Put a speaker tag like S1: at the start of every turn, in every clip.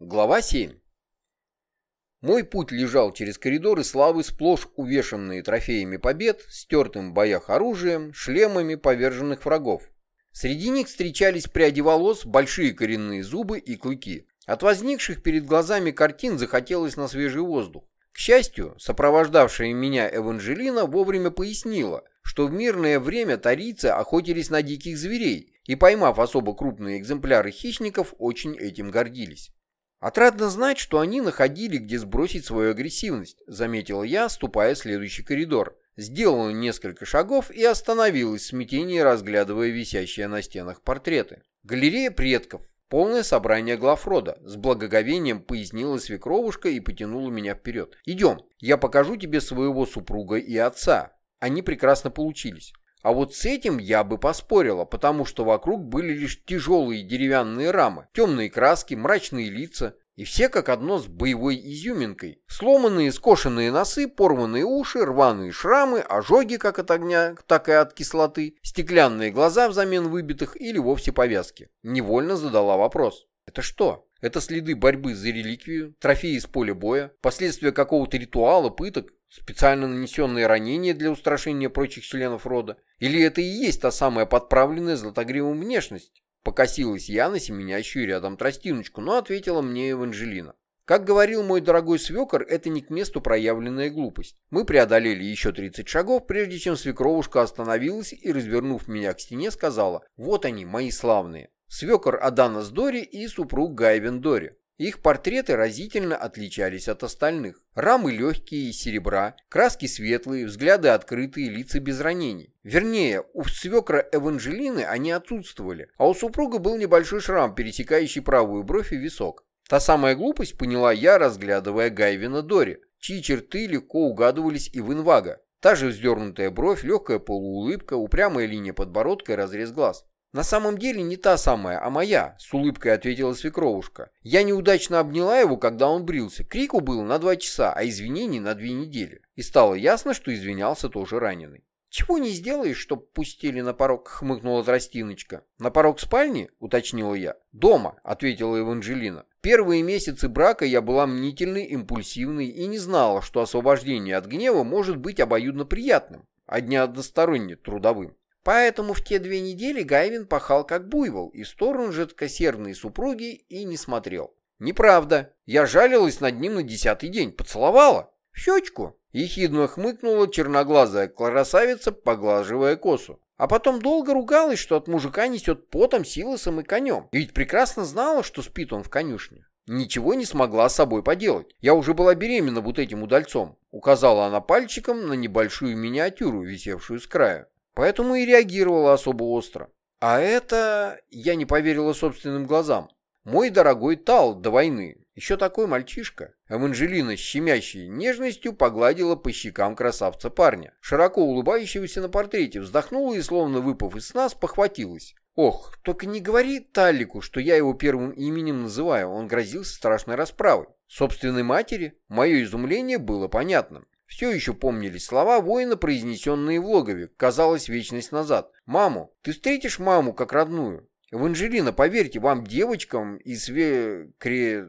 S1: Глава 7. Мой путь лежал через коридоры славы, сплошь увешанные трофеями побед, стертым в боях оружием, шлемами поверженных врагов. Среди них встречались пряди волос, большие коренные зубы и клыки. От возникших перед глазами картин захотелось на свежий воздух. К счастью, сопровождавшая меня Эванжелина вовремя пояснила, что в мирное время тарийцы охотились на диких зверей и, поймав особо крупные экземпляры хищников, очень этим гордились. «Отрадно знать, что они находили, где сбросить свою агрессивность», заметила я, ступая в следующий коридор. Сделала несколько шагов и остановилась в смятении, разглядывая висящие на стенах портреты. Галерея предков. Полное собрание глав рода. С благоговением пояснила свекровушка и потянула меня вперед. «Идем, я покажу тебе своего супруга и отца». Они прекрасно получились. А вот с этим я бы поспорила, потому что вокруг были лишь тяжелые деревянные рамы, темные краски, мрачные лица, и все как одно с боевой изюминкой. Сломанные, скошенные носы, порванные уши, рваные шрамы, ожоги как от огня, так и от кислоты, стеклянные глаза взамен выбитых или вовсе повязки. Невольно задала вопрос. Это что? Это следы борьбы за реликвию, трофеи с поля боя, последствия какого-то ритуала, пыток? Специально нанесенные ранения для устрашения прочих членов рода? Или это и есть та самая подправленная златогривым внешность? Покосилась я на семенящую рядом тростиночку, но ответила мне Эванжелина. Как говорил мой дорогой свекор, это не к месту проявленная глупость. Мы преодолели еще 30 шагов, прежде чем свекровушка остановилась и, развернув меня к стене, сказала «Вот они, мои славные». Свекор Аданас Дори и супруг Гайвен Дори. Их портреты разительно отличались от остальных. Рамы легкие серебра, краски светлые, взгляды открытые, лица без ранений. Вернее, у свекра Эванжелины они отсутствовали, а у супруга был небольшой шрам, пересекающий правую бровь и висок. Та самая глупость поняла я, разглядывая Гайвина Дори, чьи черты легко угадывались и в инвага. Та же вздернутая бровь, легкая полуулыбка, упрямая линия подбородка и разрез глаз. «На самом деле не та самая, а моя», — с улыбкой ответила свекровушка. «Я неудачно обняла его, когда он брился. Крику было на два часа, а извинений на две недели. И стало ясно, что извинялся тоже раненый». «Чего не сделаешь, чтоб пустили на порог?» — хмыкнула Тростиночка. «На порог спальни?» — уточнила я. «Дома», — ответила Эванжелина. «Первые месяцы брака я была мнительной, импульсивной и не знала, что освобождение от гнева может быть обоюдно приятным, а не односторонне трудовым. Поэтому в те две недели Гайвин пахал как буйвол и сторону жидкосердной супруги и не смотрел. Неправда. Я жалилась над ним на десятый день. Поцеловала. В щечку. Ехидно хмыкнула черноглазая красавица, поглаживая косу. А потом долго ругалась, что от мужика несет потом, силосом и конем. И ведь прекрасно знала, что спит он в конюшне. Ничего не смогла с собой поделать. Я уже была беременна вот этим удальцом. Указала она пальчиком на небольшую миниатюру, висевшую с края поэтому и реагировала особо остро. А это... я не поверила собственным глазам. Мой дорогой Тал до войны, еще такой мальчишка. Эванжелина щемящей нежностью погладила по щекам красавца парня, широко улыбающегося на портрете, вздохнула и, словно выпав из сна, похватилась. Ох, только не говори Таллику, что я его первым именем называю, он грозился страшной расправой. Собственной матери мое изумление было понятным. Все еще помнились слова воина, произнесенные в логове, казалось, вечность назад. «Маму! Ты встретишь маму как родную!» «Эванжелина, поверьте, вам, девочкам из Ве... Кре...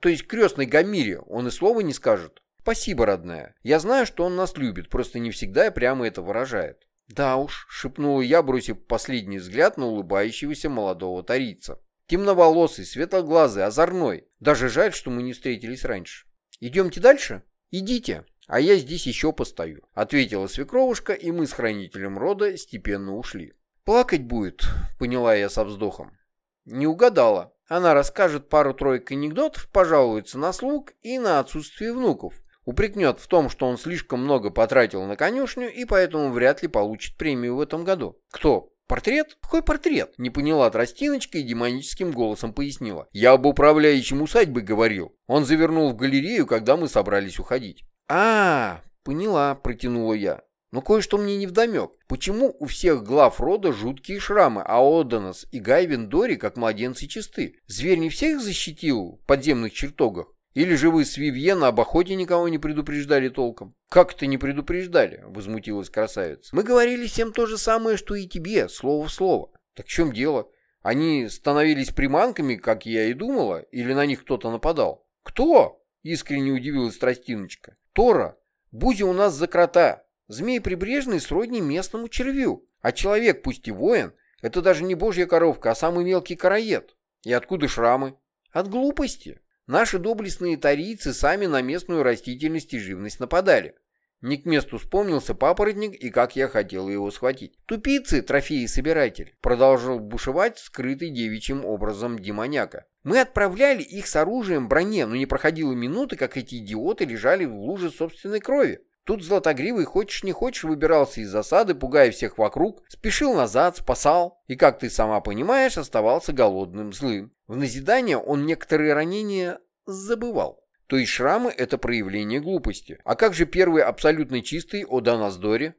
S1: то есть крестной Гамире, он и слова не скажет. Спасибо, родная. Я знаю, что он нас любит, просто не всегда и прямо это выражает». «Да уж», — шепнула я, бросив последний взгляд на улыбающегося молодого тарийца. Темноволосый, светлоглазый, озорной. Даже жаль, что мы не встретились раньше. «Идемте дальше?» «Идите», «А я здесь еще постою», — ответила свекровушка, и мы с хранителем рода степенно ушли. «Плакать будет», — поняла я со вздохом. Не угадала. Она расскажет пару-тройку анекдотов, пожалуется на слуг и на отсутствие внуков. Упрекнет в том, что он слишком много потратил на конюшню и поэтому вряд ли получит премию в этом году. Кто? «Портрет? Какой портрет?» Не поняла Тростиночка и демоническим голосом пояснила. «Я об управляющем усадьбы говорил. Он завернул в галерею, когда мы собрались уходить». «А, поняла», — протянула я. «Но кое-что мне не вдомек. Почему у всех глав рода жуткие шрамы, а Оданос и Гайвин Дори как младенцы чисты? Зверь не всех защитил в подземных чертогах? Или же вы с Вивьена об охоте никого не предупреждали толком?» «Как это не предупреждали?» — возмутилась красавица. «Мы говорили всем то же самое, что и тебе, слово в слово». «Так в чем дело? Они становились приманками, как я и думала, или на них кто-то нападал? Кто? Искренне удивилась Тростиночка. Тора, бузи у нас за крота. Змей прибрежный сродни местному червю. А человек, пусть и воин, это даже не божья коровка, а самый мелкий караед. И откуда шрамы? От глупости. Наши доблестные тарийцы сами на местную растительность и живность нападали. Не к месту вспомнился папоротник и как я хотел его схватить. «Тупицы, трофеи-собиратель!» Продолжил бушевать скрытый девичьим образом демоняка. «Мы отправляли их с оружием броне, но не проходило минуты, как эти идиоты лежали в луже собственной крови. Тут Златогривый, хочешь не хочешь, выбирался из засады, пугая всех вокруг, спешил назад, спасал, и, как ты сама понимаешь, оставался голодным, злым. В назидание он некоторые ранения забывал. То есть шрамы — это проявление глупости. А как же первый абсолютно чистый о Доназдоре?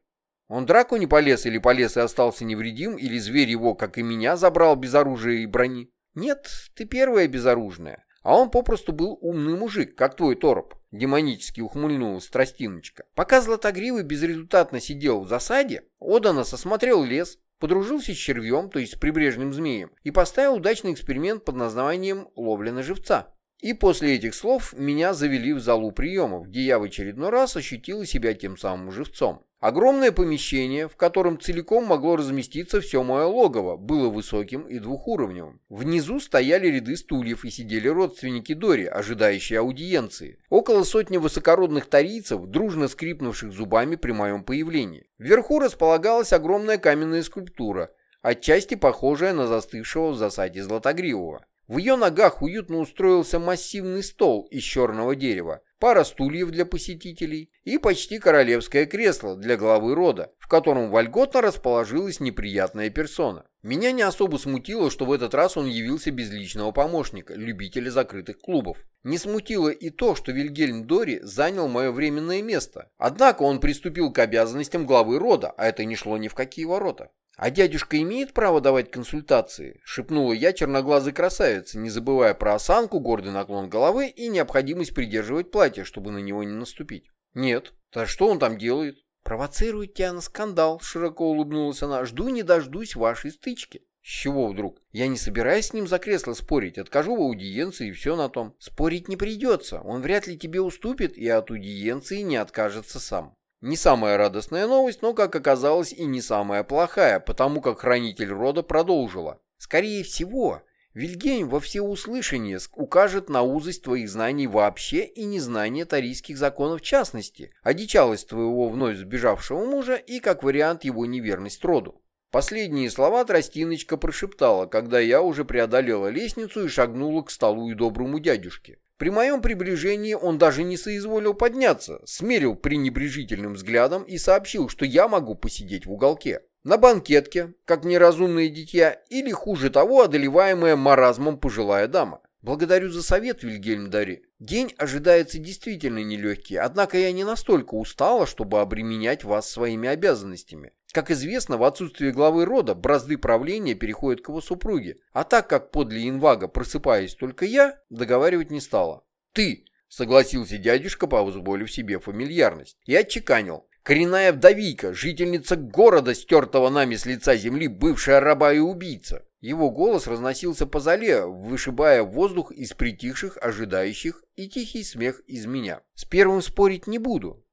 S1: Он драку не полез или полез и остался невредим, или зверь его, как и меня, забрал без оружия и брони? Нет, ты первая безоружная. А он попросту был умный мужик, как твой тороп. Демонически ухмыльнулась Тростиночка. Пока Златогривый безрезультатно сидел в засаде, Оданос осмотрел лес, подружился с червем, то есть с прибрежным змеем, и поставил удачный эксперимент под названием «Ловля на живца». И после этих слов меня завели в залу приемов, где я в очередной раз ощутила себя тем самым живцом. Огромное помещение, в котором целиком могло разместиться все мое логово, было высоким и двухуровневым. Внизу стояли ряды стульев и сидели родственники Дори, ожидающие аудиенции. Около сотни высокородных тарийцев, дружно скрипнувших зубами при моем появлении. Вверху располагалась огромная каменная скульптура, отчасти похожая на застывшего в засаде Златогривого. В ее ногах уютно устроился массивный стол из черного дерева, пара стульев для посетителей и почти королевское кресло для главы рода, в котором вольготно расположилась неприятная персона. Меня не особо смутило, что в этот раз он явился без личного помощника, любителя закрытых клубов. Не смутило и то, что Вильгельм Дори занял мое временное место. Однако он приступил к обязанностям главы рода, а это не шло ни в какие ворота. «А дядюшка имеет право давать консультации?» — шепнула я черноглазой красавице, не забывая про осанку, гордый наклон головы и необходимость придерживать платье, чтобы на него не наступить. «Нет. Да что он там делает?» «Провоцирует тебя на скандал», — широко улыбнулась она. «Жду не дождусь вашей стычки». «С чего вдруг? Я не собираюсь с ним за кресло спорить, откажу в аудиенции и все на том. Спорить не придется, он вряд ли тебе уступит и от аудиенции не откажется сам». Не самая радостная новость, но, как оказалось, и не самая плохая, потому как хранитель рода продолжила. Скорее всего, Вильгельм во всеуслышание укажет на узость твоих знаний вообще и незнание тарийских законов в частности, одичалость твоего вновь сбежавшего мужа и, как вариант, его неверность роду. Последние слова Тростиночка прошептала, когда я уже преодолела лестницу и шагнула к столу и доброму дядюшке. При моем приближении он даже не соизволил подняться, смерил пренебрежительным взглядом и сообщил, что я могу посидеть в уголке. На банкетке, как неразумные дитя, или, хуже того, одолеваемая маразмом пожилая дама. Благодарю за совет, Вильгельм Дари. День ожидается действительно нелегкий, однако я не настолько устала, чтобы обременять вас своими обязанностями. Как известно, в отсутствие главы рода бразды правления переходят к его супруге, а так как подле инвага просыпаюсь только я, договаривать не стала. «Ты!» — согласился дядюшка, позволив себе фамильярность, и отчеканил. «Коренная вдовийка, жительница города, стертого нами с лица земли, бывшая раба и убийца». Его голос разносился по зале, вышибая воздух из притихших, ожидающих, и тихий смех из меня. С первым спорить не буду.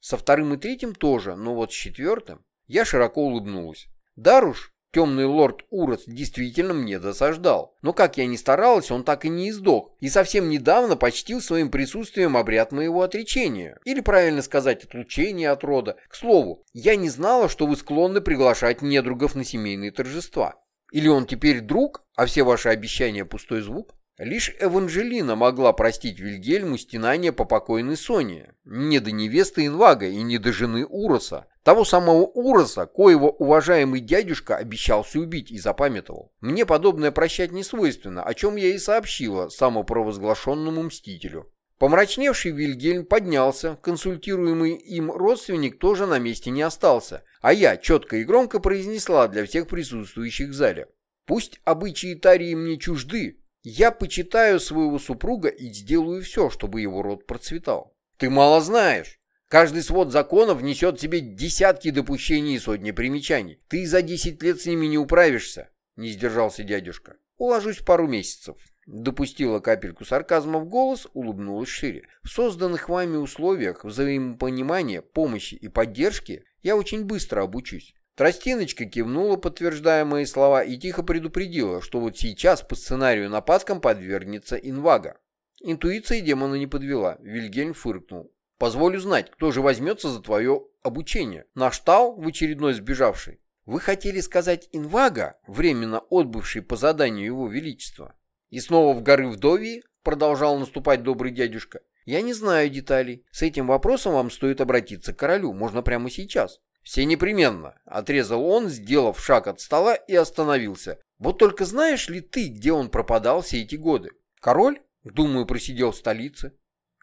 S1: Со вторым и третьим тоже, но вот с четвертым... Я широко улыбнулась. Даруш, темный лорд Урос, действительно мне досаждал. Но как я ни старалась, он так и не издох. И совсем недавно почтил своим присутствием обряд моего отречения. Или, правильно сказать, отлучения от рода. К слову, я не знала, что вы склонны приглашать недругов на семейные торжества. Или он теперь друг, а все ваши обещания пустой звук? Лишь Эванжелина могла простить Вильгельму стенание по покойной Соне, не до невесты Инвага и не до жены Уроса, того самого Уроса, коего уважаемый дядюшка обещался убить и запамятовал. Мне подобное прощать не свойственно, о чем я и сообщила самопровозглашенному мстителю. Помрачневший Вильгельм поднялся, консультируемый им родственник тоже на месте не остался, а я четко и громко произнесла для всех присутствующих в зале. «Пусть обычаи Тарии мне чужды, я почитаю своего супруга и сделаю все, чтобы его род процветал. Ты мало знаешь. Каждый свод законов несет в себе десятки допущений и сотни примечаний. Ты за десять лет с ними не управишься. не сдержался дядюшка. Уложусь пару месяцев. Допустила капельку сарказма в голос, улыбнулась шире. В созданных вами условиях взаимопонимания, помощи и поддержки я очень быстро обучусь. Тростиночка кивнула, подтверждая мои слова, и тихо предупредила, что вот сейчас по сценарию нападкам подвергнется инвага. Интуиция демона не подвела. Вильгельм фыркнул. «Позволю знать, кто же возьмется за твое обучение? Наш Тал, в очередной сбежавший? Вы хотели сказать инвага, временно отбывший по заданию его величества?» И снова в горы вдовии продолжал наступать добрый дядюшка. «Я не знаю деталей. С этим вопросом вам стоит обратиться к королю. Можно прямо сейчас». «Все непременно», — отрезал он, сделав шаг от стола и остановился. «Вот только знаешь ли ты, где он пропадал все эти годы? Король, думаю, просидел в столице».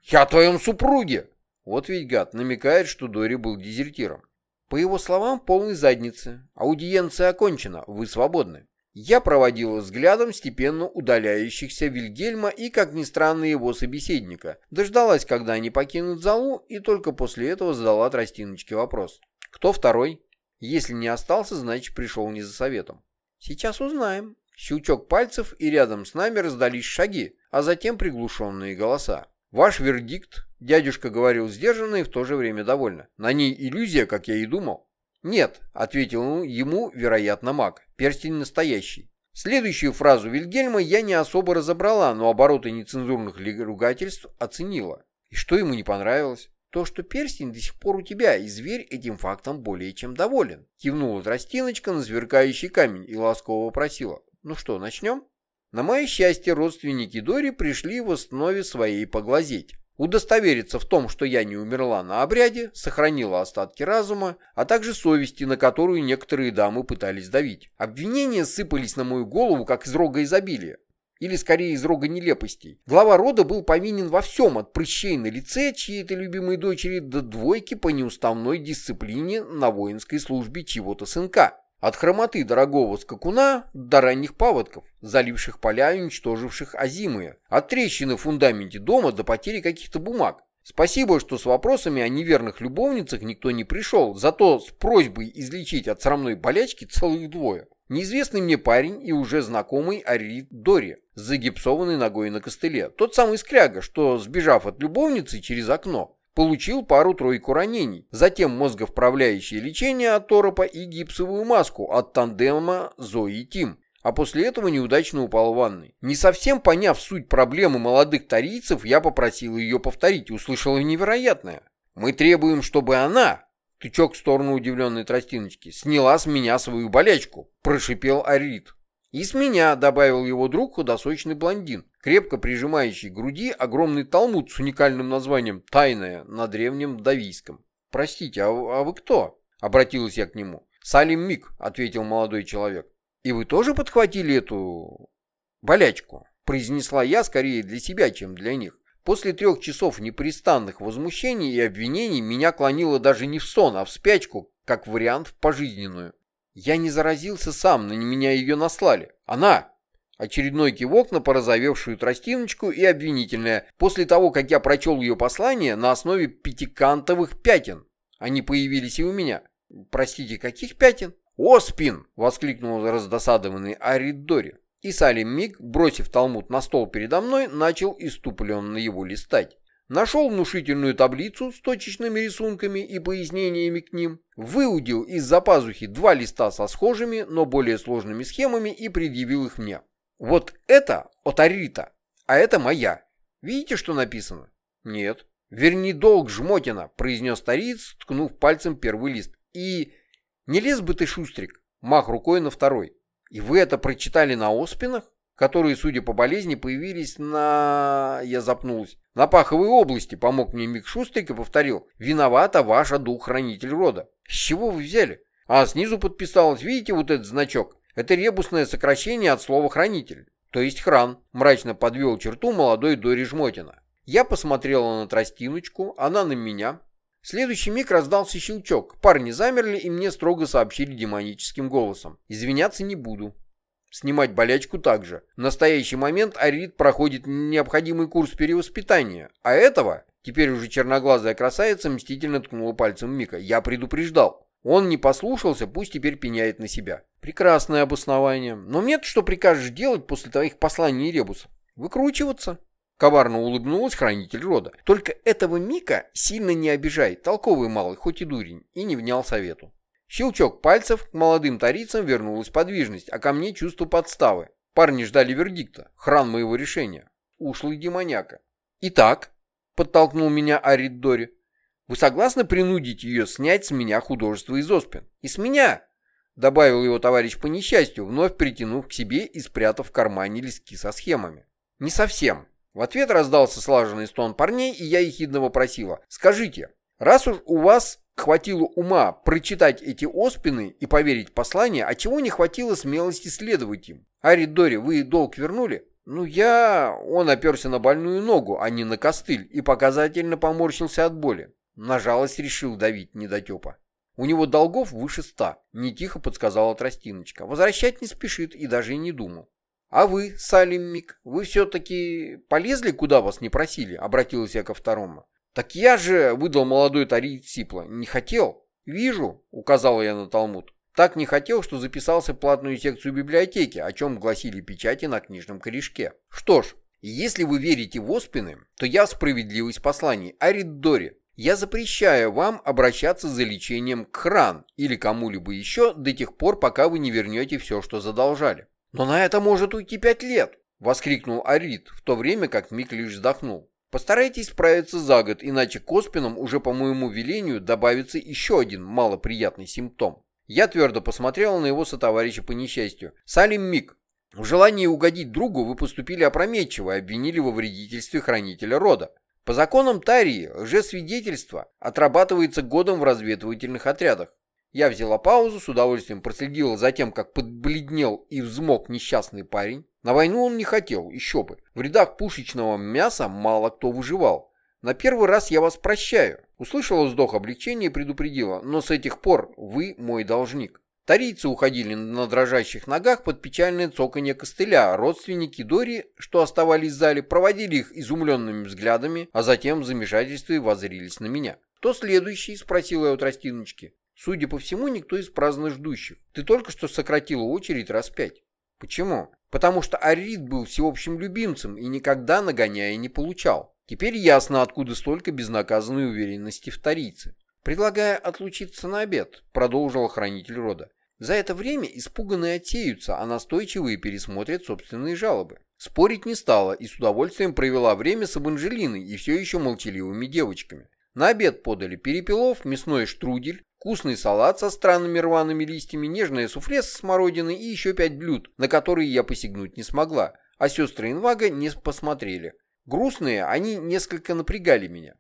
S1: «Я о твоем супруге!» Вот ведь гад намекает, что Дори был дезертиром. По его словам, полной задницы. Аудиенция окончена, вы свободны. Я проводил взглядом степенно удаляющихся Вильгельма и, как ни странно, его собеседника. Дождалась, когда они покинут залу, и только после этого задала тростиночке вопрос. Кто второй? Если не остался, значит пришел не за советом. Сейчас узнаем. Щелчок пальцев, и рядом с нами раздались шаги, а затем приглушенные голоса. Ваш вердикт, дядюшка говорил сдержанно и в то же время довольно. На ней иллюзия, как я и думал. Нет, ответил ему, вероятно, маг. Перстень настоящий. Следующую фразу Вильгельма я не особо разобрала, но обороты нецензурных ругательств оценила. И что ему не понравилось? То, что перстень до сих пор у тебя, и зверь этим фактом более чем доволен. Кивнула тростиночка на сверкающий камень и ласково просила. Ну что, начнем? На мое счастье, родственники Дори пришли в основе своей поглазеть. Удостовериться в том, что я не умерла на обряде, сохранила остатки разума, а также совести, на которую некоторые дамы пытались давить. Обвинения сыпались на мою голову, как из рога изобилия или скорее из рога нелепостей. Глава рода был повинен во всем, от прыщей на лице чьей-то любимой дочери до двойки по неуставной дисциплине на воинской службе чего-то сынка. От хромоты дорогого скакуна до ранних паводков, заливших поля и уничтоживших озимые. От трещины в фундаменте дома до потери каких-то бумаг. Спасибо, что с вопросами о неверных любовницах никто не пришел, зато с просьбой излечить от срамной болячки целых двое. Неизвестный мне парень и уже знакомый Ари Дори с загипсованной ногой на костыле. Тот самый скряга, что, сбежав от любовницы через окно, получил пару-тройку ранений. Затем мозговправляющее лечение от торопа и гипсовую маску от тандема Зои Тим. А после этого неудачно упал в ванной. Не совсем поняв суть проблемы молодых тарийцев, я попросил ее повторить и услышал невероятное. Мы требуем, чтобы она, Тычок в сторону удивленной тростиночки. «Сняла с меня свою болячку», — прошипел Арит. «И с меня», — добавил его друг, худосочный блондин, крепко прижимающий к груди огромный талмуд с уникальным названием «Тайная» на древнем давийском. «Простите, а, а вы кто?» — обратилась я к нему. «Салим Мик», — ответил молодой человек. «И вы тоже подхватили эту... болячку?» — произнесла я скорее для себя, чем для них. После трех часов непрестанных возмущений и обвинений меня клонило даже не в сон, а в спячку, как вариант в пожизненную. Я не заразился сам, на меня ее наслали. Она! Очередной кивок на порозовевшую тростиночку и обвинительная, после того, как я прочел ее послание на основе пятикантовых пятен. Они появились и у меня. Простите, каких пятен? «Оспин!» — воскликнул раздосадованный Аридори. И Салим Миг, бросив талмуд на стол передо мной, начал иступленно его листать. Нашел внушительную таблицу с точечными рисунками и пояснениями к ним, выудил из-за пазухи два листа со схожими, но более сложными схемами и предъявил их мне. Вот это от Арита, а это моя. Видите, что написано? Нет. Верни долг, жмотина, произнес стариц, ткнув пальцем первый лист. И не лез бы ты, шустрик, мах рукой на второй. И вы это прочитали на оспинах, которые, судя по болезни, появились на... Я запнулась. На паховой области, помог мне Мик Шустрик и повторил. Виновата ваша дух-хранитель рода. С чего вы взяли? А снизу подписалось, видите вот этот значок? Это ребусное сокращение от слова «хранитель». То есть хран, мрачно подвел черту молодой Дори Жмотина. Я посмотрела на тростиночку, она на меня, в следующий миг раздался щелчок. Парни замерли и мне строго сообщили демоническим голосом. Извиняться не буду. Снимать болячку также. В настоящий момент Арит проходит необходимый курс перевоспитания. А этого, теперь уже черноглазая красавица, мстительно ткнула пальцем Мика. Я предупреждал. Он не послушался, пусть теперь пеняет на себя. Прекрасное обоснование. Но мне-то что прикажешь делать после твоих посланий и ребусов? Выкручиваться. Коварно улыбнулась хранитель рода. Только этого Мика сильно не обижай, толковый малый, хоть и дурень, и не внял совету. Щелчок пальцев, к молодым тарицам вернулась подвижность, а ко мне чувство подставы. Парни ждали вердикта, хран моего решения. Ушлый демоняка. «Итак», — подтолкнул меня Арид Дори, «вы согласны принудить ее снять с меня художество из оспин?» «И с меня!» — добавил его товарищ по несчастью, вновь притянув к себе и спрятав в кармане листки со схемами. «Не совсем». В ответ раздался слаженный стон парней, и я ехидно вопросила. «Скажите, раз уж у вас хватило ума прочитать эти оспины и поверить послание, а чего не хватило смелости следовать им? Ари Дори, вы долг вернули?» «Ну я...» Он оперся на больную ногу, а не на костыль, и показательно поморщился от боли. На жалость решил давить недотепа. У него долгов выше ста, не тихо подсказала Тростиночка. Возвращать не спешит и даже и не думал. А вы, Салим Мик, вы все-таки полезли, куда вас не просили? Обратилась я ко второму. Так я же, выдал молодой Тарий Сипла, не хотел. Вижу, указала я на Талмуд. Так не хотел, что записался в платную секцию библиотеки, о чем гласили печати на книжном корешке. Что ж, если вы верите в Оспины, то я справедливость посланий Ариддоре. Я запрещаю вам обращаться за лечением к Хран или кому-либо еще до тех пор, пока вы не вернете все, что задолжали. Но на это может уйти пять лет, воскликнул Арид, в то время как Мик лишь вздохнул. Постарайтесь справиться за год, иначе к уже по моему велению добавится еще один малоприятный симптом. Я твердо посмотрел на его сотоварища по несчастью. «Салим Мик, в желании угодить другу вы поступили опрометчиво и обвинили во вредительстве хранителя рода. По законам Тарии лжесвидетельство отрабатывается годом в разведывательных отрядах. Я взяла паузу, с удовольствием проследила за тем, как подбледнел и взмок несчастный парень. На войну он не хотел, еще бы. В рядах пушечного мяса мало кто выживал. На первый раз я вас прощаю. Услышала вздох облегчения и предупредила, но с этих пор вы мой должник. Тарийцы уходили на дрожащих ногах под печальное цоканье костыля, родственники Дори, что оставались в зале, проводили их изумленными взглядами, а затем в замешательстве воззрились на меня. «Кто следующий?» — спросила я у тростиночки. «Судя по всему, никто из праздно ждущих. Ты только что сократила очередь раз пять». «Почему?» «Потому что Арид был всеобщим любимцем и никогда нагоняя не получал. Теперь ясно, откуда столько безнаказанной уверенности в тарийце. Предлагая отлучиться на обед, продолжил хранитель рода. За это время испуганные отсеются, а настойчивые пересмотрят собственные жалобы. Спорить не стала и с удовольствием провела время с Абанжелиной и все еще молчаливыми девочками. На обед подали перепелов, мясной штрудель, вкусный салат со странными рваными листьями, нежное суфле с смородиной и еще пять блюд, на которые я посягнуть не смогла, а сестры Инвага не посмотрели. Грустные, они несколько напрягали меня.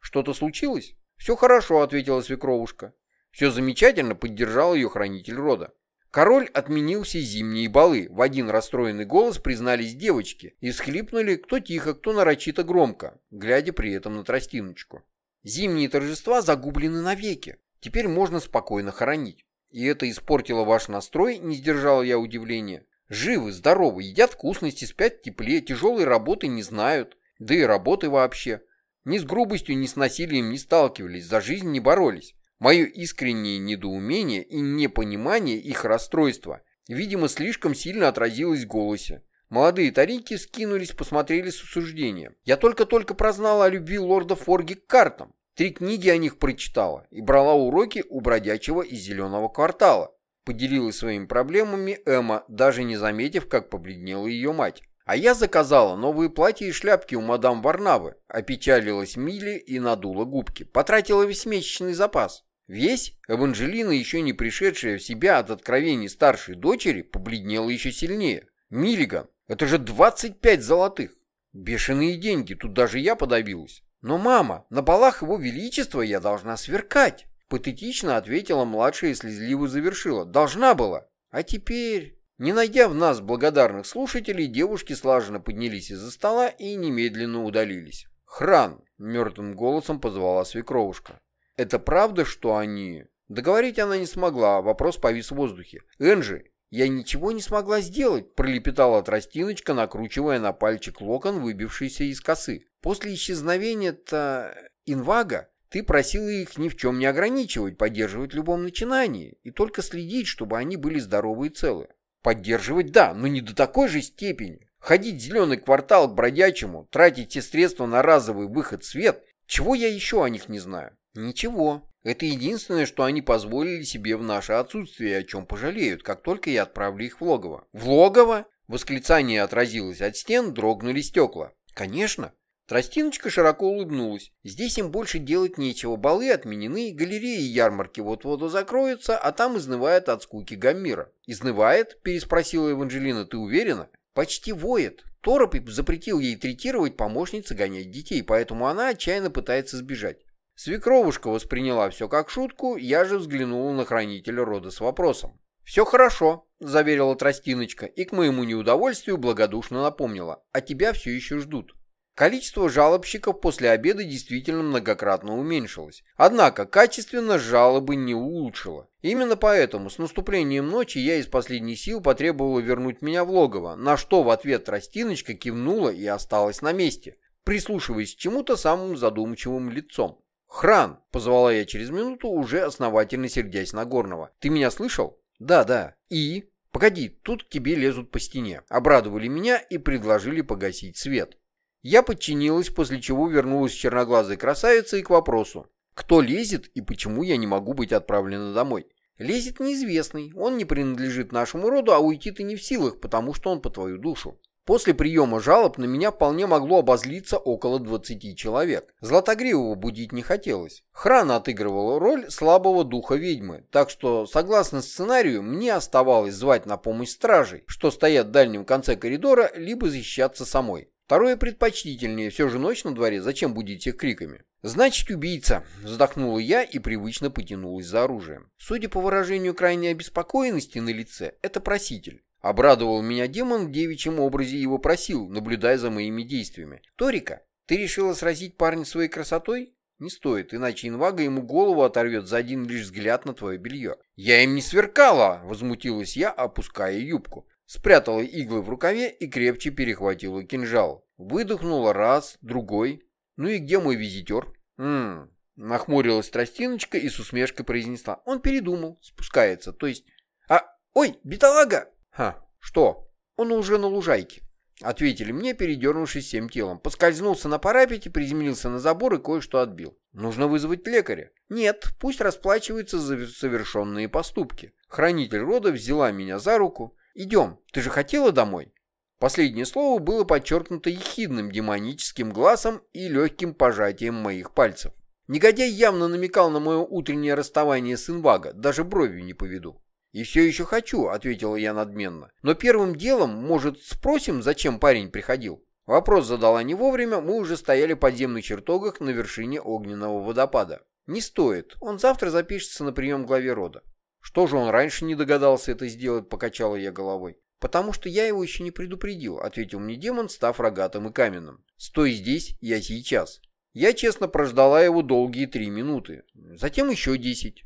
S1: «Что-то случилось?» «Все хорошо», — ответила свекровушка. «Все замечательно», — поддержал ее хранитель рода. Король отменил все зимние балы. В один расстроенный голос признались девочки и всхлипнули кто тихо, кто нарочито громко, глядя при этом на тростиночку. Зимние торжества загублены навеки. Теперь можно спокойно хоронить. И это испортило ваш настрой, не сдержал я удивления. Живы, здоровы, едят вкусности, спят в тепле, тяжелой работы не знают, да и работы вообще. Ни с грубостью, ни с насилием не сталкивались, за жизнь не боролись. Мое искреннее недоумение и непонимание их расстройства, видимо, слишком сильно отразилось в голосе. Молодые тарики скинулись, посмотрели с осуждением. Я только-только прознала о любви лорда Форги к картам. Три книги о них прочитала и брала уроки у бродячего из зеленого квартала. Поделилась своими проблемами Эмма, даже не заметив, как побледнела ее мать. А я заказала новые платья и шляпки у мадам Варнавы. Опечалилась Милли и надула губки. Потратила весь месячный запас. Весь Эванжелина, еще не пришедшая в себя от откровений старшей дочери, побледнела еще сильнее. Миллиган, это же 25 золотых. Бешеные деньги, тут даже я подавилась. Но, мама, на балах его величества я должна сверкать. Патетично ответила младшая и слезливо завершила. Должна была. А теперь... Не найдя в нас благодарных слушателей, девушки слаженно поднялись из-за стола и немедленно удалились. «Хран!» — мертвым голосом позвала свекровушка. «Это правда, что они...» Договорить она не смогла, вопрос повис в воздухе. «Энджи, я ничего не смогла сделать», — пролепетала тростиночка, накручивая на пальчик локон, выбившийся из косы. «После исчезновения-то... инвага Ты просила их ни в чем не ограничивать, поддерживать в любом начинании, и только следить, чтобы они были здоровы и целы. Поддерживать, да, но не до такой же степени. Ходить зеленый квартал к бродячему, тратить все средства на разовый выход в свет. Чего я еще о них не знаю? Ничего. Это единственное, что они позволили себе в наше отсутствие, о чем пожалеют, как только я отправлю их в логово. В логово? Восклицание отразилось от стен, дрогнули стекла. Конечно. Тростиночка широко улыбнулась. Здесь им больше делать нечего. Балы отменены, галереи и ярмарки вот-вот закроются, а там изнывает от скуки Гаммира. «Изнывает?» – переспросила Эванжелина. «Ты уверена?» «Почти воет. Тороп запретил ей третировать помощницы гонять детей, поэтому она отчаянно пытается сбежать. Свекровушка восприняла все как шутку, я же взглянула на хранителя рода с вопросом. «Все хорошо», — заверила Тростиночка и к моему неудовольствию благодушно напомнила, «а тебя все еще ждут». Количество жалобщиков после обеда действительно многократно уменьшилось. Однако качественно жалобы не улучшило. Именно поэтому с наступлением ночи я из последних сил потребовала вернуть меня в логово, на что в ответ Тростиночка кивнула и осталась на месте, прислушиваясь к чему-то самым задумчивым лицом. «Хран!» — позвала я через минуту, уже основательно сердясь на Горного. «Ты меня слышал?» «Да, да. И?» «Погоди, тут к тебе лезут по стене». Обрадовали меня и предложили погасить свет. Я подчинилась, после чего вернулась с черноглазой красавицей к вопросу. Кто лезет и почему я не могу быть отправлена домой? Лезет неизвестный, он не принадлежит нашему роду, а уйти ты не в силах, потому что он по твою душу. После приема жалоб на меня вполне могло обозлиться около 20 человек. Златогривого будить не хотелось. Храна отыгрывала роль слабого духа ведьмы, так что, согласно сценарию, мне оставалось звать на помощь стражей, что стоят в дальнем конце коридора, либо защищаться самой. Второе предпочтительнее, все же ночь на дворе, зачем будить их криками? «Значит, убийца!» – вздохнула я и привычно потянулась за оружием. Судя по выражению крайней обеспокоенности на лице, это проситель. Обрадовал меня демон в девичьем образе его просил, наблюдая за моими действиями. «Торика, ты решила сразить парня своей красотой?» «Не стоит, иначе инвага ему голову оторвет за один лишь взгляд на твое белье». «Я им не сверкала!» – возмутилась я, опуская юбку спрятала иглы в рукаве и крепче перехватила кинжал. Выдохнула раз, другой. «Ну и где мой визитер?» «Ммм...» Нахмурилась тростиночка и с усмешкой произнесла. «Он передумал, спускается, то есть...» «А... Ой, бедолага!» «Ха, что?» «Он уже на лужайке». Ответили мне, передернувшись всем телом. Поскользнулся на парапете, приземлился на забор и кое-что отбил. Нужно вызвать лекаря. Нет, пусть расплачивается за совершенные поступки. Хранитель рода взяла меня за руку, «Идем, ты же хотела домой?» Последнее слово было подчеркнуто ехидным демоническим глазом и легким пожатием моих пальцев. Негодяй явно намекал на мое утреннее расставание с инвага, даже бровью не поведу. «И все еще хочу», — ответила я надменно. «Но первым делом, может, спросим, зачем парень приходил?» Вопрос задала не вовремя, мы уже стояли в подземных чертогах на вершине огненного водопада. «Не стоит, он завтра запишется на прием главе рода». Что же он раньше не догадался это сделать, покачала я головой. «Потому что я его еще не предупредил», — ответил мне демон, став рогатым и каменным. «Стой здесь, я сейчас». Я честно прождала его долгие три минуты. Затем еще десять.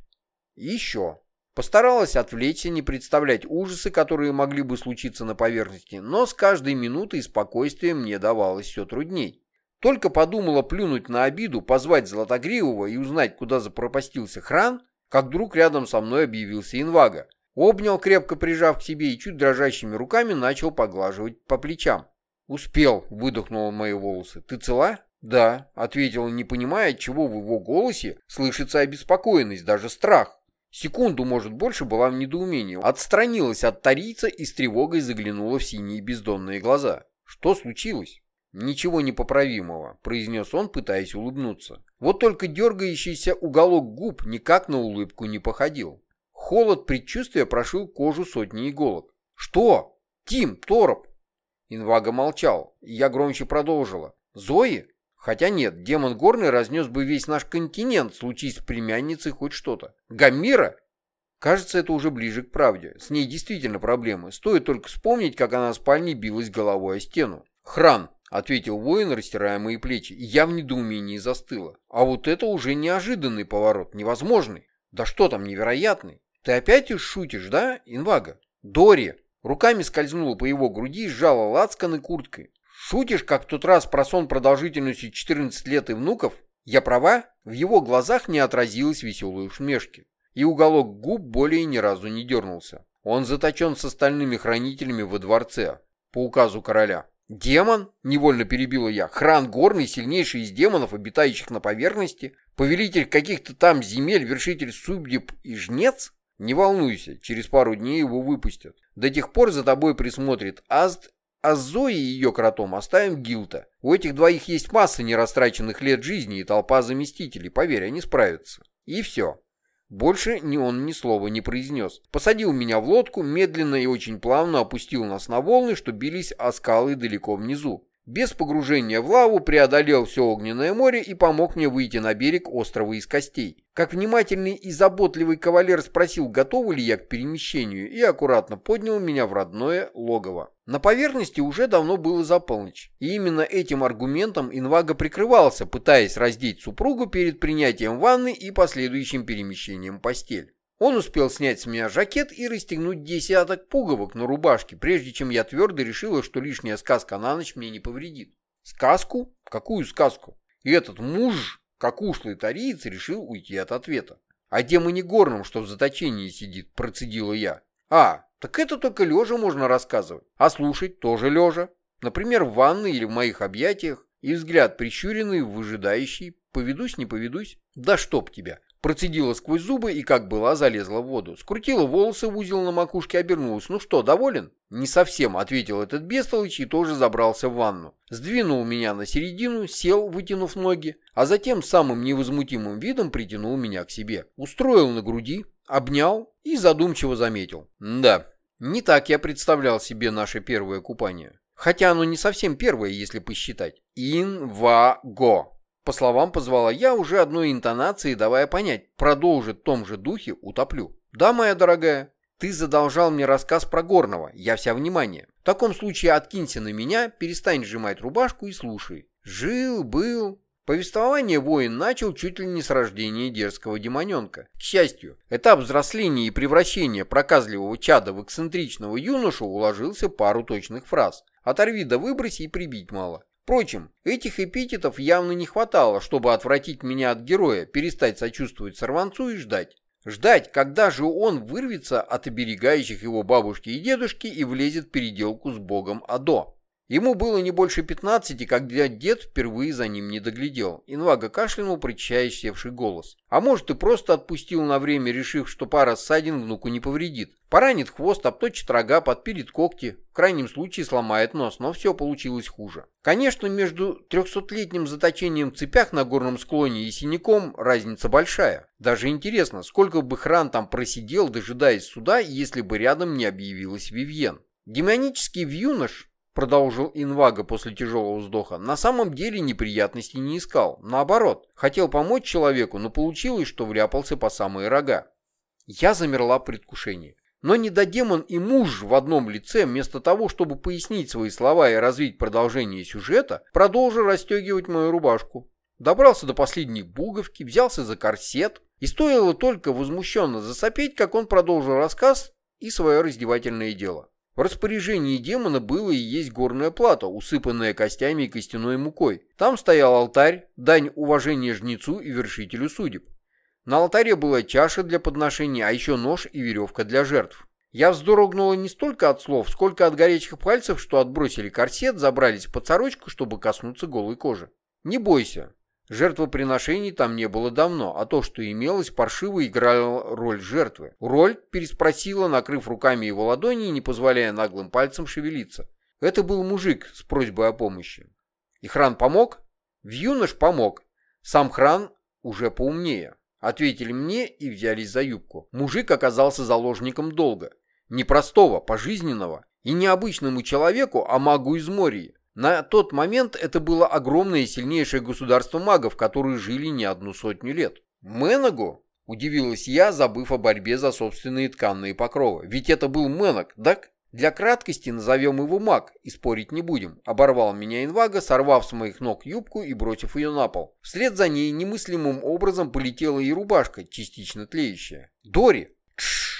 S1: еще. Постаралась отвлечься, не представлять ужасы, которые могли бы случиться на поверхности, но с каждой минутой спокойствие мне давалось все трудней. Только подумала плюнуть на обиду, позвать Златогривого и узнать, куда запропастился хран, как вдруг рядом со мной объявился инвага. Обнял, крепко прижав к себе, и чуть дрожащими руками начал поглаживать по плечам. «Успел», — выдохнул мои волосы. «Ты цела?» «Да», — ответил, не понимая, чего в его голосе слышится обеспокоенность, даже страх. Секунду, может, больше была в недоумении. Отстранилась от тарийца и с тревогой заглянула в синие бездонные глаза. «Что случилось?» «Ничего непоправимого», — произнес он, пытаясь улыбнуться. Вот только дергающийся уголок губ никак на улыбку не походил. Холод предчувствия прошил кожу сотни иголок. «Что? Тим, Тороп!» Инвага молчал, и я громче продолжила. «Зои? Хотя нет, демон горный разнес бы весь наш континент, случись с племянницей хоть что-то. Гаммира? Кажется, это уже ближе к правде. С ней действительно проблемы. Стоит только вспомнить, как она в спальне билась головой о стену. Хран. — ответил воин, растирая мои плечи, и я в недоумении застыла. «А вот это уже неожиданный поворот, невозможный. Да что там невероятный? Ты опять шутишь, да, Инвага?» «Дори!» Руками скользнула по его груди и сжала лацканы курткой. «Шутишь, как в тот раз про сон продолжительностью 14 лет и внуков?» Я права? В его глазах не отразилось веселой усмешки, и уголок губ более ни разу не дернулся. Он заточен с остальными хранителями во дворце, по указу короля. «Демон?» — невольно перебила я. «Хран горный, сильнейший из демонов, обитающих на поверхности? Повелитель каких-то там земель, вершитель судеб и жнец?» «Не волнуйся, через пару дней его выпустят. До тех пор за тобой присмотрит Азд, а Зоей и ее кротом оставим Гилта. У этих двоих есть масса нерастраченных лет жизни и толпа заместителей, поверь, они справятся. И все». Больше ни он ни слова не произнес. Посадил меня в лодку, медленно и очень плавно опустил нас на волны, что бились о скалы далеко внизу без погружения в лаву преодолел все огненное море и помог мне выйти на берег острова из костей. Как внимательный и заботливый кавалер спросил, готов ли я к перемещению, и аккуратно поднял меня в родное логово. На поверхности уже давно было за полночь, и именно этим аргументом Инвага прикрывался, пытаясь раздеть супругу перед принятием ванны и последующим перемещением постель. Он успел снять с меня жакет и расстегнуть десяток пуговок на рубашке, прежде чем я твердо решила, что лишняя сказка на ночь мне не повредит. Сказку? Какую сказку? И этот муж, как ушлый тариец, решил уйти от ответа. «А демоне горном, что в заточении сидит», — процедила я. «А, так это только лежа можно рассказывать. А слушать тоже лежа. Например, в ванной или в моих объятиях. И взгляд прищуренный, выжидающий. Поведусь, не поведусь? Да чтоб тебя. Процедила сквозь зубы и, как была, залезла в воду. Скрутила волосы в узел на макушке, обернулась. «Ну что, доволен?» «Не совсем», — ответил этот бестолочь и тоже забрался в ванну. Сдвинул меня на середину, сел, вытянув ноги, а затем самым невозмутимым видом притянул меня к себе. Устроил на груди, обнял и задумчиво заметил. «Да, не так я представлял себе наше первое купание. Хотя оно не совсем первое, если посчитать. Ин-ва-го. По словам позвала я, уже одной интонацией давая понять, продолжит в том же духе, утоплю. «Да, моя дорогая, ты задолжал мне рассказ про Горного, я вся внимание. В таком случае откинься на меня, перестань сжимать рубашку и слушай. Жил, был...» Повествование воин начал чуть ли не с рождения дерзкого демоненка. К счастью, этап взросления и превращения проказливого чада в эксцентричного юношу уложился пару точных фраз. «Оторви да выброси и прибить мало». Впрочем, этих эпитетов явно не хватало, чтобы отвратить меня от героя, перестать сочувствовать сорванцу и ждать. Ждать, когда же он вырвется от оберегающих его бабушки и дедушки и влезет в переделку с богом Адо. Ему было не больше пятнадцати, когда дед впервые за ним не доглядел. Инвага кашлянул, причая севший голос. А может и просто отпустил на время, решив, что пара ссадин внуку не повредит. Поранит хвост, обточит рога, подпилит когти, в крайнем случае сломает нос, но все получилось хуже. Конечно, между трехсотлетним заточением в цепях на горном склоне и синяком разница большая. Даже интересно, сколько бы Хран там просидел, дожидаясь суда, если бы рядом не объявилась Вивьен. Демонический вьюнош продолжил Инвага после тяжелого вздоха, на самом деле неприятностей не искал. Наоборот, хотел помочь человеку, но получилось, что вляпался по самые рога. Я замерла в предвкушении. Но недодемон и муж в одном лице, вместо того, чтобы пояснить свои слова и развить продолжение сюжета, продолжил расстегивать мою рубашку. Добрался до последней буговки, взялся за корсет, и стоило только возмущенно засопеть, как он продолжил рассказ и свое раздевательное дело. В распоряжении демона было и есть горная плата, усыпанная костями и костяной мукой. Там стоял алтарь, дань уважения жнецу и вершителю судеб. На алтаре была чаша для подношения, а еще нож и веревка для жертв. Я вздрогнула не столько от слов, сколько от горячих пальцев, что отбросили корсет, забрались под сорочку, чтобы коснуться голой кожи. «Не бойся, Жертвоприношений там не было давно, а то, что имелось, паршиво играло роль жертвы. Роль переспросила, накрыв руками его ладони и не позволяя наглым пальцем шевелиться. Это был мужик с просьбой о помощи. И Хран помог? В юнош помог. Сам Хран уже поумнее. Ответили мне и взялись за юбку. Мужик оказался заложником долга. Непростого, пожизненного. И необычному человеку, а магу из моря. На тот момент это было огромное и сильнейшее государство магов, которые жили не одну сотню лет. Менагу? Удивилась я, забыв о борьбе за собственные тканные покровы. Ведь это был Менаг, так? Для краткости назовем его маг и спорить не будем. Оборвал меня инвага, сорвав с моих ног юбку и бросив ее на пол. Вслед за ней немыслимым образом полетела и рубашка, частично тлеющая. «Дори!» Тш,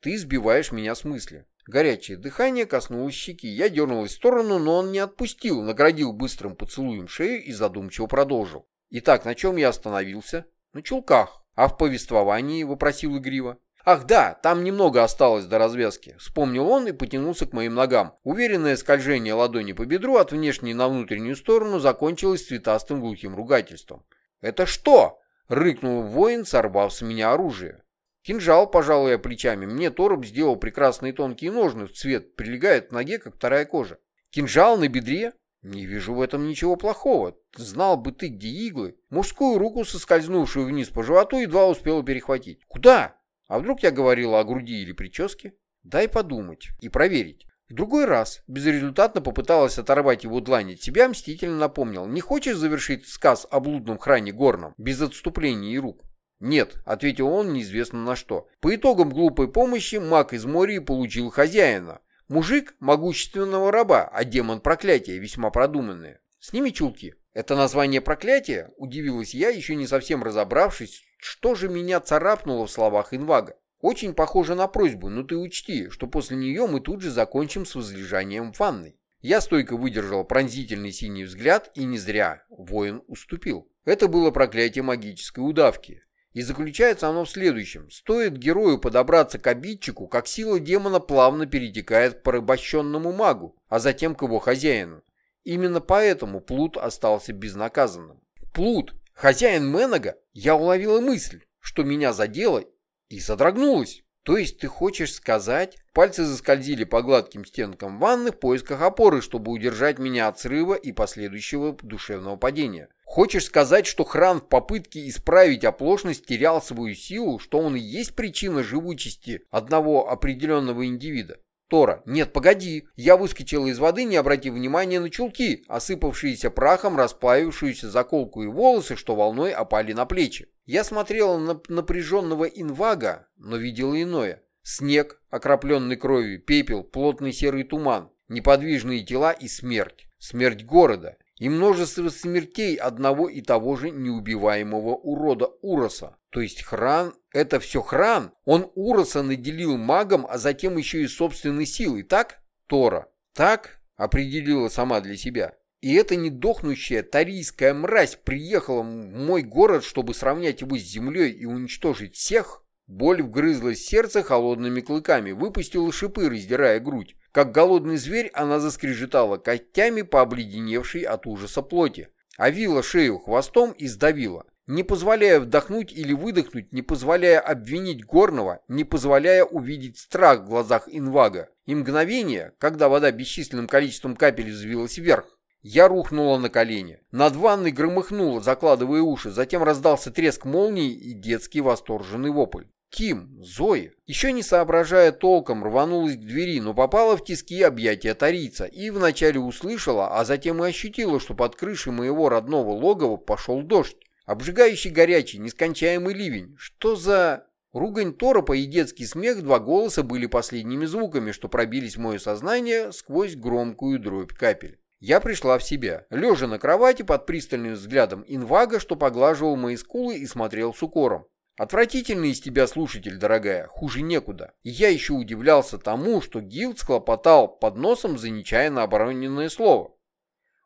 S1: Ты сбиваешь меня с мысли. Горячее дыхание коснулось щеки. Я дернулась в сторону, но он не отпустил, наградил быстрым поцелуем шею и задумчиво продолжил. Итак, на чем я остановился? На чулках. А в повествовании, вопросил игриво. «Ах да, там немного осталось до развязки», — вспомнил он и потянулся к моим ногам. Уверенное скольжение ладони по бедру от внешней на внутреннюю сторону закончилось цветастым глухим ругательством. «Это что?» — рыкнул воин, сорвав с меня оружие. Кинжал, пожалуй, я плечами. Мне Тороб сделал прекрасные тонкие ножны в цвет, прилегает к ноге, как вторая кожа. Кинжал на бедре? Не вижу в этом ничего плохого. Знал бы ты, где иглы. Мужскую руку, соскользнувшую вниз по животу, едва успела перехватить. Куда? А вдруг я говорила о груди или прическе? Дай подумать и проверить. В другой раз безрезультатно попыталась оторвать его длань от себя, мстительно напомнил. Не хочешь завершить сказ о блудном хране горном, без отступления и рук? «Нет», — ответил он неизвестно на что. По итогам глупой помощи маг из моря получил хозяина. Мужик — могущественного раба, а демон проклятия, весьма продуманное. Сними чулки. Это название проклятия? Удивилась я, еще не совсем разобравшись, что же меня царапнуло в словах инвага? Очень похоже на просьбу, но ты учти, что после нее мы тут же закончим с возлежанием в ванной. Я стойко выдержал пронзительный синий взгляд, и не зря воин уступил. Это было проклятие магической удавки. И заключается оно в следующем. Стоит герою подобраться к обидчику, как сила демона плавно перетекает к порабощенному магу, а затем к его хозяину. Именно поэтому Плут остался безнаказанным. Плут Хозяин Менога, я уловила мысль, что меня задело, и содрогнулась. То есть ты хочешь сказать, пальцы заскользили по гладким стенкам ванны в поисках опоры, чтобы удержать меня от срыва и последующего душевного падения. Хочешь сказать, что хран в попытке исправить оплошность терял свою силу, что он и есть причина живучести одного определенного индивида? Тора. «Нет, погоди!» Я выскочила из воды, не обратив внимания на чулки, осыпавшиеся прахом, расплавившуюся заколку и волосы, что волной опали на плечи. Я смотрела на напряженного инвага, но видела иное. Снег, окропленный кровью, пепел, плотный серый туман, неподвижные тела и смерть. Смерть города и множество смертей одного и того же неубиваемого урода Уроса. То есть Хран — это все Хран. Он Уроса наделил магом, а затем еще и собственной силой, так? Тора. Так определила сама для себя. И эта недохнущая тарийская мразь приехала в мой город, чтобы сравнять его с землей и уничтожить всех? Боль вгрызлась в сердце холодными клыками, выпустила шипы, раздирая грудь. Как голодный зверь, она заскрежетала когтями по обледеневшей от ужаса плоти. Овила шею хвостом и сдавила, не позволяя вдохнуть или выдохнуть, не позволяя обвинить горного, не позволяя увидеть страх в глазах инвага. И мгновение, когда вода бесчисленным количеством капель взвилась вверх, я рухнула на колени. Над ванной громыхнуло, закладывая уши, затем раздался треск молнии и детский восторженный вопль. Ким, Зоя, еще не соображая толком, рванулась к двери, но попала в тиски объятия Тарица и вначале услышала, а затем и ощутила, что под крышей моего родного логова пошел дождь. Обжигающий горячий, нескончаемый ливень. Что за... Ругань торопа и детский смех два голоса были последними звуками, что пробились в мое сознание сквозь громкую дробь капель. Я пришла в себя, лежа на кровати под пристальным взглядом инвага, что поглаживал мои скулы и смотрел с укором. Отвратительный из тебя слушатель, дорогая, хуже некуда. Я еще удивлялся тому, что Гилд схлопотал под носом за нечаянно обороненное слово.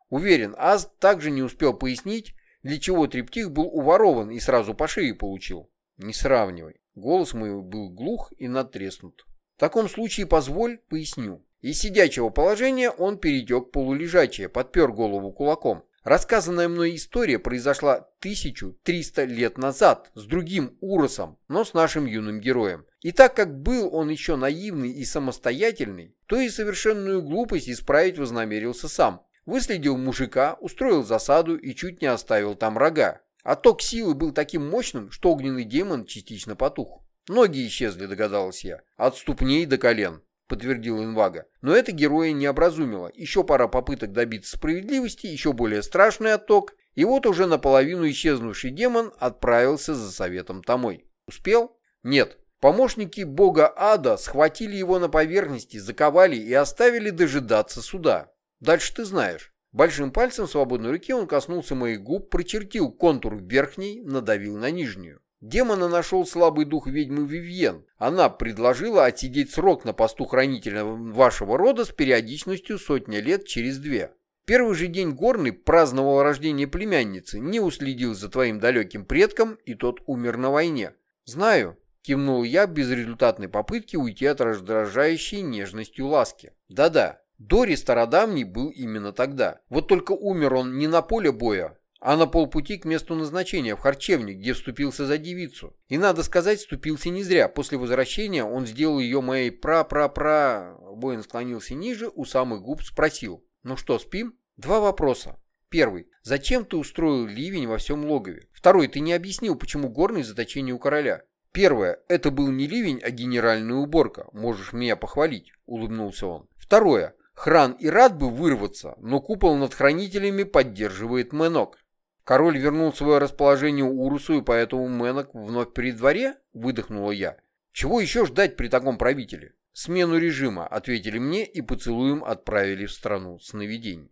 S1: Уверен, Аз также не успел пояснить, для чего трептих был уворован и сразу по шее получил. Не сравнивай. Голос мой был глух и натреснут. В таком случае позволь, поясню. Из сидячего положения он перетек полулежачее, подпер голову кулаком. Рассказанная мной история произошла 1300 лет назад с другим Уросом, но с нашим юным героем. И так как был он еще наивный и самостоятельный, то и совершенную глупость исправить вознамерился сам. Выследил мужика, устроил засаду и чуть не оставил там рога. А ток силы был таким мощным, что огненный демон частично потух. Ноги исчезли, догадалась я, от ступней до колен подтвердил Инвага. Но это героя не образумило. Еще пара попыток добиться справедливости, еще более страшный отток, и вот уже наполовину исчезнувший демон отправился за советом домой. Успел? Нет. Помощники бога ада схватили его на поверхности, заковали и оставили дожидаться суда. Дальше ты знаешь. Большим пальцем свободной руки он коснулся моих губ, прочертил контур верхней, надавил на нижнюю. Демона нашел слабый дух ведьмы Вивьен. Она предложила отсидеть срок на посту хранителя вашего рода с периодичностью сотня лет через две. Первый же день Горный праздновал рождение племянницы, не уследил за твоим далеким предком, и тот умер на войне. Знаю, кивнул я в безрезультатной попытке уйти от раздражающей нежностью ласки. Да-да, Дори Стародавний был именно тогда. Вот только умер он не на поле боя, а на полпути к месту назначения, в харчевне, где вступился за девицу. И, надо сказать, вступился не зря. После возвращения он сделал ее моей пра-пра-пра... Воин склонился ниже, у самых губ спросил. «Ну что, спим?» Два вопроса. Первый. Зачем ты устроил ливень во всем логове? Второй. Ты не объяснил, почему горный заточение у короля. Первое. Это был не ливень, а генеральная уборка. Можешь меня похвалить, улыбнулся он. Второе. Хран и рад бы вырваться, но купол над хранителями поддерживает Мэнок. Король вернул свое расположение Урусу, и поэтому Мэнок вновь при дворе? Выдохнула я. Чего еще ждать при таком правителе? Смену режима, ответили мне и поцелуем отправили в страну сновидений.